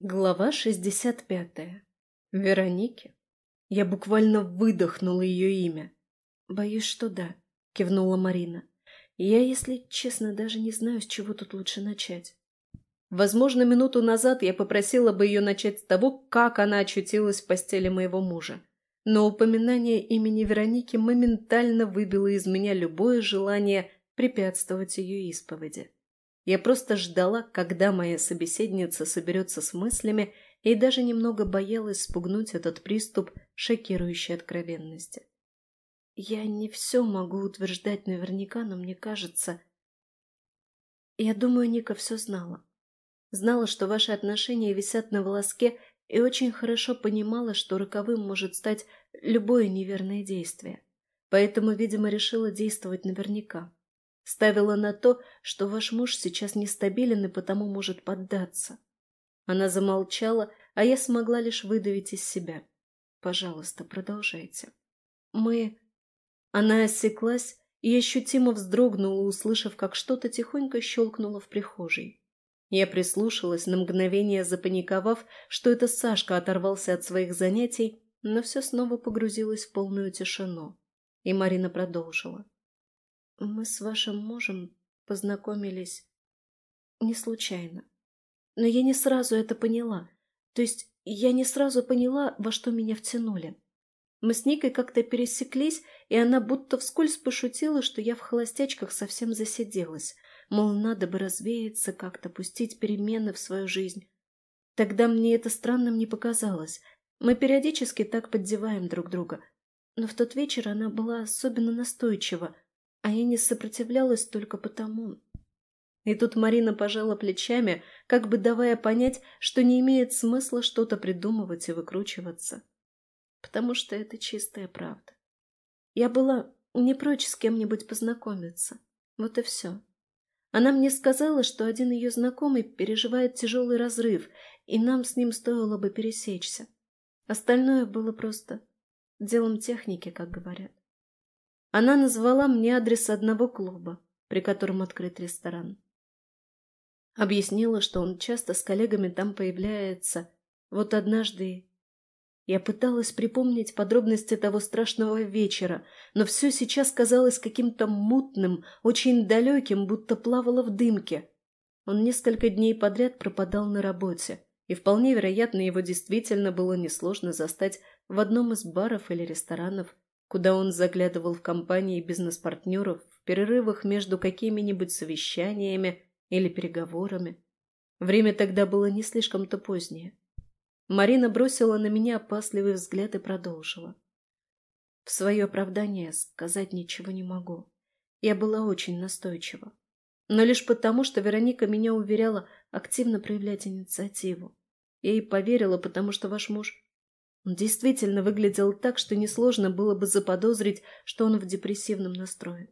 Глава 65. Вероники. Я буквально выдохнула ее имя. «Боюсь, что да», — кивнула Марина. «Я, если честно, даже не знаю, с чего тут лучше начать». Возможно, минуту назад я попросила бы ее начать с того, как она очутилась в постели моего мужа. Но упоминание имени Вероники моментально выбило из меня любое желание препятствовать ее исповеди. Я просто ждала, когда моя собеседница соберется с мыслями и даже немного боялась спугнуть этот приступ шокирующей откровенности. Я не все могу утверждать наверняка, но мне кажется... Я думаю, Ника все знала. Знала, что ваши отношения висят на волоске, и очень хорошо понимала, что роковым может стать любое неверное действие. Поэтому, видимо, решила действовать наверняка. Ставила на то, что ваш муж сейчас нестабилен и потому может поддаться. Она замолчала, а я смогла лишь выдавить из себя. Пожалуйста, продолжайте. Мы... Она осеклась и ощутимо вздрогнула, услышав, как что-то тихонько щелкнуло в прихожей. Я прислушалась, на мгновение запаниковав, что это Сашка оторвался от своих занятий, но все снова погрузилось в полную тишину. И Марина продолжила. Мы с вашим мужем познакомились не случайно. Но я не сразу это поняла. То есть я не сразу поняла, во что меня втянули. Мы с Никой как-то пересеклись, и она будто вскользь пошутила, что я в холостячках совсем засиделась, мол, надо бы развеяться, как-то пустить перемены в свою жизнь. Тогда мне это странным не показалось. Мы периодически так поддеваем друг друга. Но в тот вечер она была особенно настойчива — а я не сопротивлялась только потому. И тут Марина пожала плечами, как бы давая понять, что не имеет смысла что-то придумывать и выкручиваться. Потому что это чистая правда. Я была не прочь с кем-нибудь познакомиться. Вот и все. Она мне сказала, что один ее знакомый переживает тяжелый разрыв, и нам с ним стоило бы пересечься. Остальное было просто делом техники, как говорят. Она назвала мне адрес одного клуба, при котором открыт ресторан. Объяснила, что он часто с коллегами там появляется. Вот однажды я пыталась припомнить подробности того страшного вечера, но все сейчас казалось каким-то мутным, очень далеким, будто плавало в дымке. Он несколько дней подряд пропадал на работе, и вполне вероятно, его действительно было несложно застать в одном из баров или ресторанов куда он заглядывал в компании бизнес-партнеров в перерывах между какими-нибудь совещаниями или переговорами. Время тогда было не слишком-то позднее. Марина бросила на меня опасливый взгляд и продолжила. В свое оправдание сказать ничего не могу. Я была очень настойчива. Но лишь потому, что Вероника меня уверяла активно проявлять инициативу. Я ей поверила, потому что ваш муж он действительно выглядел так, что несложно было бы заподозрить, что он в депрессивном настрое.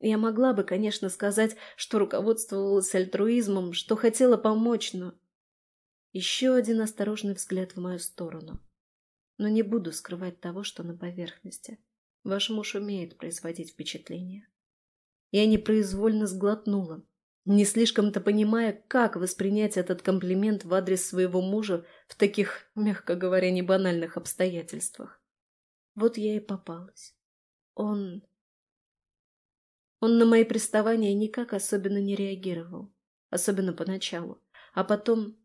Я могла бы, конечно, сказать, что руководствовалась альтруизмом, что хотела помочь, но... Еще один осторожный взгляд в мою сторону. Но не буду скрывать того, что на поверхности. Ваш муж умеет производить впечатление. Я непроизвольно сглотнула не слишком-то понимая, как воспринять этот комплимент в адрес своего мужа в таких, мягко говоря, не банальных обстоятельствах. Вот я и попалась. Он... Он на мои приставания никак особенно не реагировал, особенно поначалу. А потом...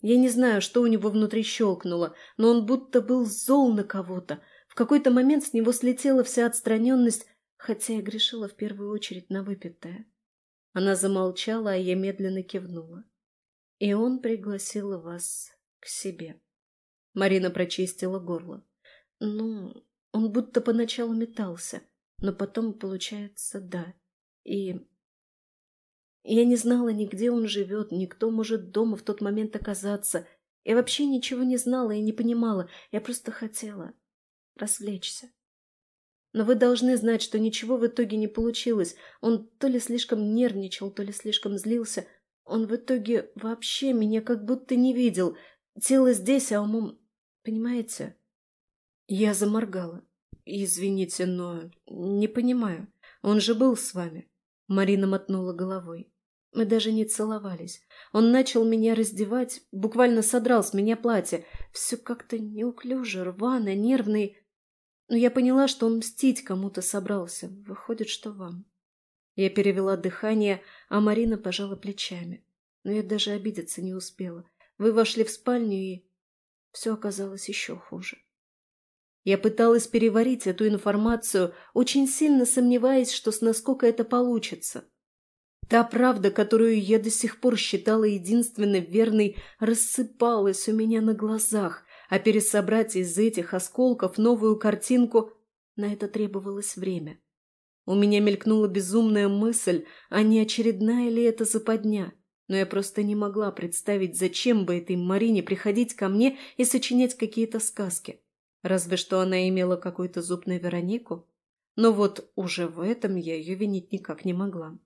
Я не знаю, что у него внутри щелкнуло, но он будто был зол на кого-то. В какой-то момент с него слетела вся отстраненность, хотя я грешила в первую очередь на выпитое. Она замолчала, а я медленно кивнула. И он пригласил вас к себе. Марина прочистила горло. Ну, он будто поначалу метался, но потом, получается, да. И я не знала ни где он живет, ни кто может дома в тот момент оказаться. Я вообще ничего не знала и не понимала. Я просто хотела развлечься. Но вы должны знать, что ничего в итоге не получилось. Он то ли слишком нервничал, то ли слишком злился. Он в итоге вообще меня как будто не видел. Тело здесь, а умом... Понимаете? Я заморгала. Извините, но... Не понимаю. Он же был с вами. Марина мотнула головой. Мы даже не целовались. Он начал меня раздевать, буквально содрал с меня платье. Все как-то неуклюже, рвано, нервный. Но я поняла, что он мстить кому-то собрался. Выходит, что вам. Я перевела дыхание, а Марина пожала плечами. Но я даже обидеться не успела. Вы вошли в спальню, и все оказалось еще хуже. Я пыталась переварить эту информацию, очень сильно сомневаясь, что с насколько это получится. Та правда, которую я до сих пор считала единственно верной, рассыпалась у меня на глазах, а пересобрать из этих осколков новую картинку на это требовалось время. У меня мелькнула безумная мысль, а не очередная ли это западня, но я просто не могла представить, зачем бы этой Марине приходить ко мне и сочинять какие-то сказки. Разве что она имела какой-то зуб на Веронику. Но вот уже в этом я ее винить никак не могла.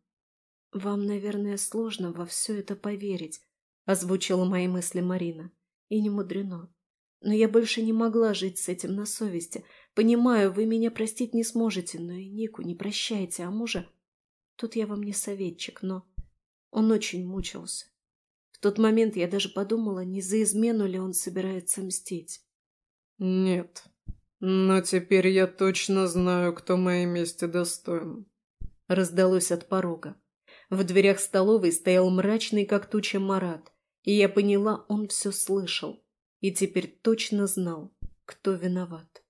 «Вам, наверное, сложно во все это поверить», — озвучила мои мысли Марина. «И не мудрено. Но я больше не могла жить с этим на совести. Понимаю, вы меня простить не сможете, но и Нику не прощайте, а мужа... Тут я вам не советчик, но он очень мучился. В тот момент я даже подумала, не за измену ли он собирается мстить. «Нет. Но теперь я точно знаю, кто моей мести достоин», — раздалось от порога. В дверях столовой стоял мрачный, как туча, Марат, и я поняла, он все слышал и теперь точно знал, кто виноват.